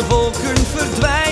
de wolken verdwijnen.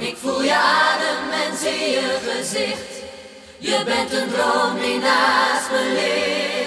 Ik voel je adem en zie je gezicht. Je bent een droom die naast me ligt.